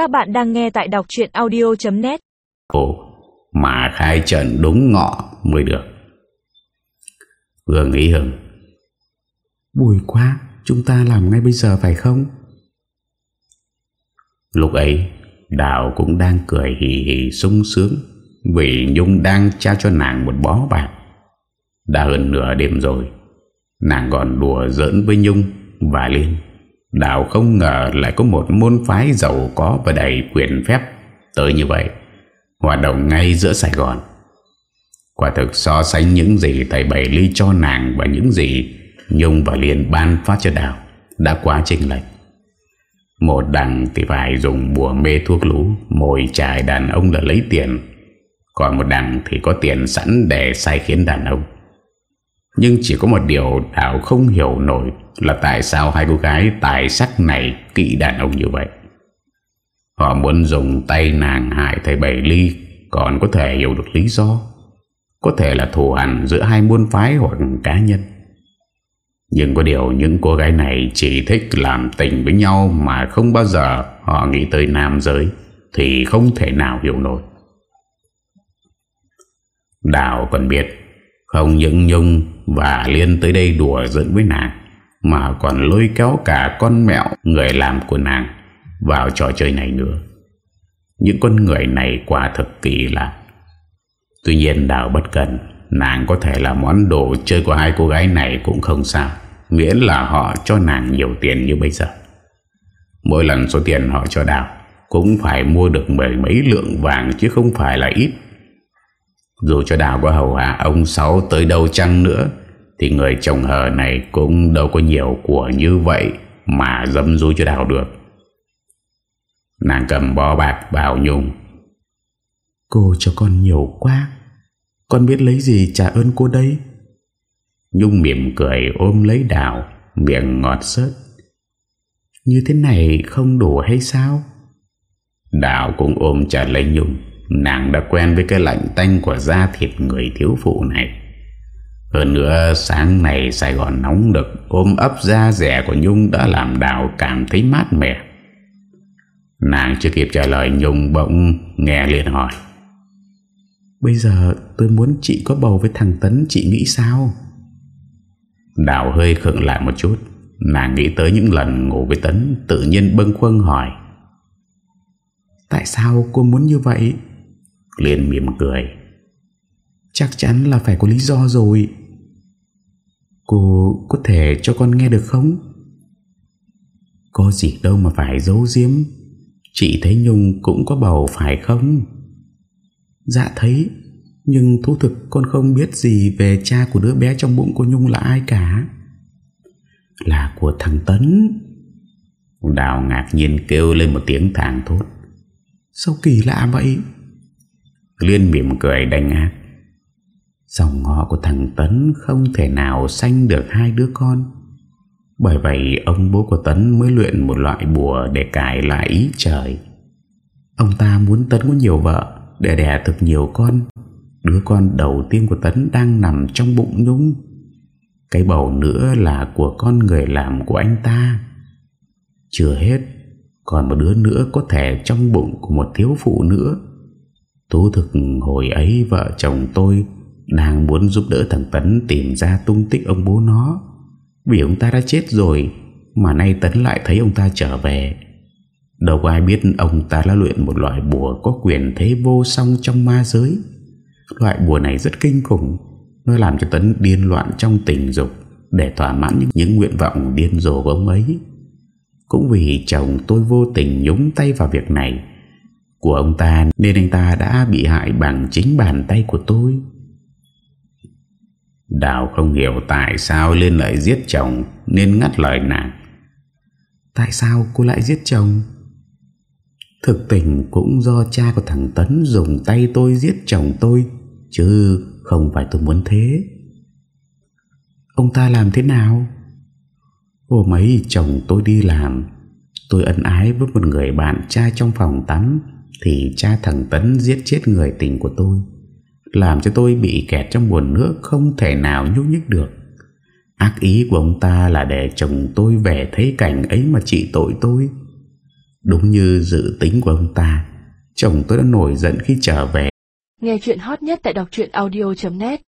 Các bạn đang nghe tại đọc chuyện audio.net Ồ, mà khai trận đúng ngọ mới được. Vừa nghĩ hừng. Bùi quá, chúng ta làm ngay bây giờ phải không? Lúc ấy, Đào cũng đang cười hì hì sung sướng vì Nhung đang trao cho nàng một bó bạc. Đã hơn nửa đêm rồi, nàng còn đùa giỡn với Nhung và Liên. Đào không ngờ lại có một môn phái giàu có và đầy quyền phép tới như vậy, hoạt động ngay giữa Sài Gòn. Quả thực so sánh những gì thầy Bảy Ly cho nàng và những gì Nhung và Liên ban phát cho Đào đã quá trình lệch. Một đằng thì phải dùng bùa mê thuốc lú Mồi trải đàn ông là lấy tiền Còn một đằng thì có tiền sẵn để sai khiến đàn ông Nhưng chỉ có một điều Đào không hiểu nổi là tại sao hai cô gái tài sắc này kỵ đàn ông như vậy? Họ muốn dùng tay nàng hại thầy Bảy Ly, Còn có thể hiểu được lý do. Có thể là thù hằn giữa hai môn phái hoặc cá nhân. Nhưng có điều những cô gái này chỉ thích làm tình với nhau mà không bao giờ họ nghĩ tới nam giới, thì không thể nào hiểu nổi. Đào còn biết, không những Nhung và Liên tới đây đùa giỡn với nàng mà còn lôi kéo cả con mẹo, người làm của nàng, vào trò chơi này nữa. Những con người này quả thực kỳ lạ. Tuy nhiên Đào bất cần, Nàng có thể là món đồ chơi của hai cô gái này cũng không sao, Miễn là họ cho nàng nhiều tiền như bây giờ Mỗi lần số tiền họ cho Đào, Cũng phải mua được mười mấy lượng vàng chứ không phải là ít Dù cho Đào có hầu hạ ông Sáu tới đâu chăng nữa thì người chồng hờ này cũng đâu có nhiều của như vậy Mà dâm dối cho Đào được. Nàng cầm bó bạc bảo Nhung. Cô cho con nhiều quá. Con biết lấy gì trả ơn cô đây Nhung mỉm cười ôm lấy đào Miệng ngọt sớt. Như thế này không đủ hay sao? Đào cũng ôm chặt lấy Nhung. Nàng đã quen với cái lạnh tanh của da thịt người thiếu phụ này Hơn nữa sáng này Sài Gòn nóng đực Ôm ấp da rẻ của Nhung đã làm Đào cảm thấy mát mẻ. Nàng chưa kịp trả lời Nhung bỗng nghe liền hỏi. Bây giờ tôi muốn chị có bầu với thằng Tấn Chị nghĩ sao? Đào hơi khựng lại một chút. Nàng nghĩ tới những lần ngủ với Tấn Tự nhiên bâng khuâng hỏi. Tại sao cô muốn như vậy? Liên mỉm cười. Chắc chắn là phải có lý do rồi Cô có thể cho con nghe được không? Có gì đâu mà phải giấu giếm. Chị thấy Nhung cũng có bầu phải không? Dạ thấy, Nhưng thú thực con không biết gì Về cha của đứa bé trong bụng của Nhung là ai cả. Là của thằng Tấn. Đào ngạc nhiên kêu lên một tiếng thảng thốt. Sao kỳ lạ vậy? Liên mỉm cười đành ác. Dòng họ của thằng Tấn Không thể nào sanh được hai đứa con Bởi vậy ông bố của Tấn mới luyện một loại bùa để cải lại ý trời. Ông ta muốn Tấn có nhiều vợ để đẻ thực nhiều con. Đứa con đầu tiên của Tấn đang nằm trong bụng Nhung. Cái bầu nữa là của con người làm của anh ta. Chưa hết, còn một đứa nữa có thể trong bụng của một thiếu phụ nữa. Tú thực hồi ấy vợ chồng tôi đang muốn giúp đỡ thằng Tấn tìm ra tung tích ông bố nó. Vì ông ta đã chết rồi Mà nay Tấn lại thấy ông ta trở về. Đâu có ai biết ông ta đã luyện một loại bùa Có quyền thế vô song trong ma giới. Loại bùa này rất kinh khủng Nó làm cho Tấn điên loạn trong tình dục Để thỏa mãn những, những nguyện vọng điên rồ của ông ấy. Cũng vì chồng tôi vô tình nhúng tay vào việc này Của ông ta Nên anh ta đã bị hại bằng chính bàn tay của tôi. Đào không hiểu tại sao Liên lại giết chồng, Nên ngắt lời nàng. Tại sao cô lại giết chồng? Thực tình cũng do cha của thằng Tấn Dùng tay tôi giết chồng tôi, Chứ không phải tôi muốn thế. Ông ta làm thế nào? Hôm ấy chồng tôi đi làm, Tôi ân ái với một người bạn trai trong phòng tắm, Thì cha thằng Tấn giết chết người tình của tôi làm cho tôi bị kẹt trong buồn nước Không thể nào nhúc nhích được. Ác ý của ông ta là để chồng tôi về thấy cảnh ấy mà trị tội tôi. Đúng như dự tính của ông ta, Chồng tôi đã nổi giận khi trở về. Nghe chuyện hot nhất tại đọc audio.net